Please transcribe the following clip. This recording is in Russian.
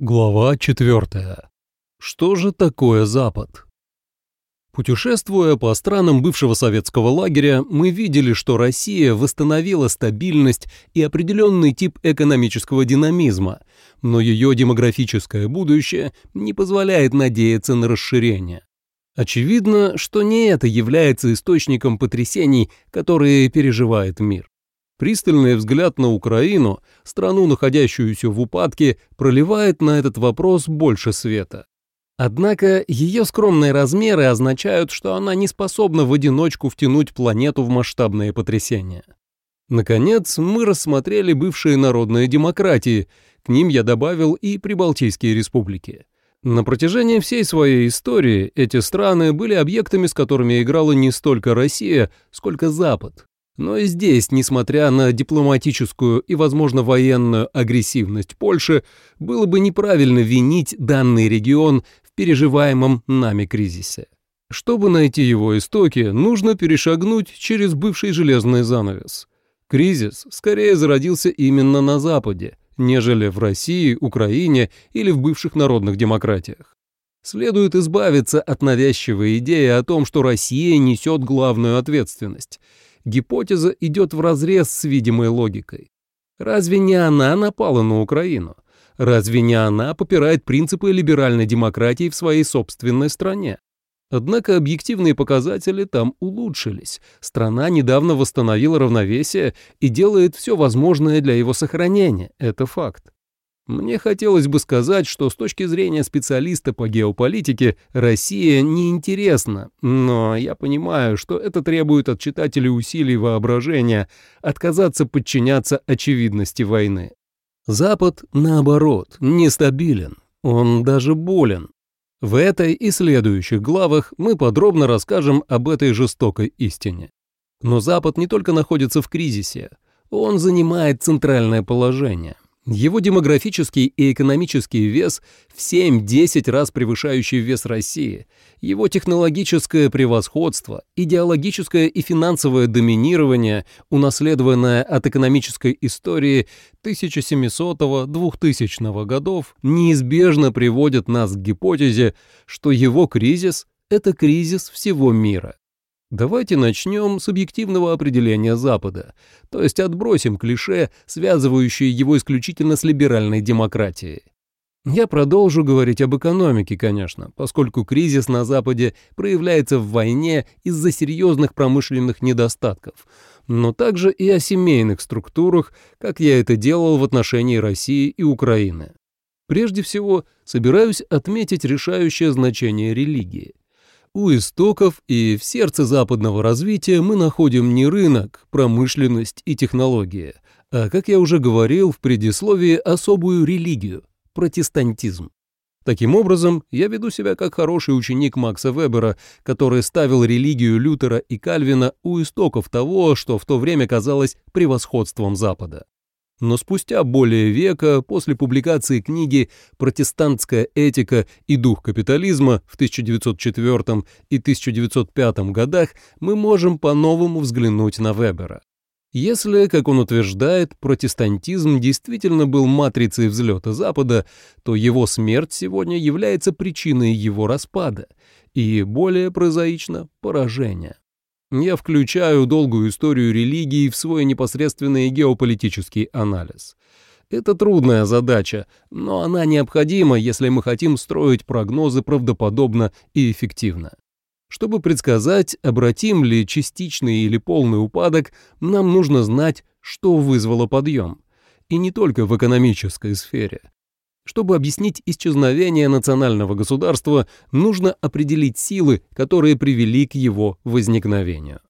Глава 4. Что же такое Запад? Путешествуя по странам бывшего советского лагеря, мы видели, что Россия восстановила стабильность и определенный тип экономического динамизма, но ее демографическое будущее не позволяет надеяться на расширение. Очевидно, что не это является источником потрясений, которые переживает мир. Пристальный взгляд на Украину, страну, находящуюся в упадке, проливает на этот вопрос больше света. Однако ее скромные размеры означают, что она не способна в одиночку втянуть планету в масштабные потрясения. Наконец, мы рассмотрели бывшие народные демократии, к ним я добавил и Прибалтийские республики. На протяжении всей своей истории эти страны были объектами, с которыми играла не столько Россия, сколько Запад. Но и здесь, несмотря на дипломатическую и, возможно, военную агрессивность Польши, было бы неправильно винить данный регион в переживаемом нами кризисе. Чтобы найти его истоки, нужно перешагнуть через бывший железный занавес. Кризис скорее зародился именно на Западе, нежели в России, Украине или в бывших народных демократиях. Следует избавиться от навязчивой идеи о том, что Россия несет главную ответственность – гипотеза идет вразрез с видимой логикой. Разве не она напала на Украину? Разве не она попирает принципы либеральной демократии в своей собственной стране? Однако объективные показатели там улучшились. Страна недавно восстановила равновесие и делает все возможное для его сохранения. Это факт. Мне хотелось бы сказать, что с точки зрения специалиста по геополитике Россия неинтересна, но я понимаю, что это требует от читателей усилий воображения отказаться подчиняться очевидности войны. Запад, наоборот, нестабилен, он даже болен. В этой и следующих главах мы подробно расскажем об этой жестокой истине. Но Запад не только находится в кризисе, он занимает центральное положение – его демографический и экономический вес в 7-10 раз превышающий вес России, его технологическое превосходство, идеологическое и финансовое доминирование, унаследованное от экономической истории 1700-2000 годов, неизбежно приводят нас к гипотезе, что его кризис – это кризис всего мира. Давайте начнем с объективного определения Запада, то есть отбросим клише, связывающие его исключительно с либеральной демократией. Я продолжу говорить об экономике, конечно, поскольку кризис на Западе проявляется в войне из-за серьезных промышленных недостатков, но также и о семейных структурах, как я это делал в отношении России и Украины. Прежде всего, собираюсь отметить решающее значение религии. У истоков и в сердце западного развития мы находим не рынок, промышленность и технологии, а, как я уже говорил в предисловии, особую религию – протестантизм. Таким образом, я веду себя как хороший ученик Макса Вебера, который ставил религию Лютера и Кальвина у истоков того, что в то время казалось превосходством Запада. Но спустя более века после публикации книги «Протестантская этика и дух капитализма» в 1904 и 1905 годах мы можем по-новому взглянуть на Вебера. Если, как он утверждает, протестантизм действительно был матрицей взлета Запада, то его смерть сегодня является причиной его распада и, более прозаично, поражения. Я включаю долгую историю религии в свой непосредственный геополитический анализ. Это трудная задача, но она необходима, если мы хотим строить прогнозы правдоподобно и эффективно. Чтобы предсказать, обратим ли частичный или полный упадок, нам нужно знать, что вызвало подъем. И не только в экономической сфере. Чтобы объяснить исчезновение национального государства, нужно определить силы, которые привели к его возникновению.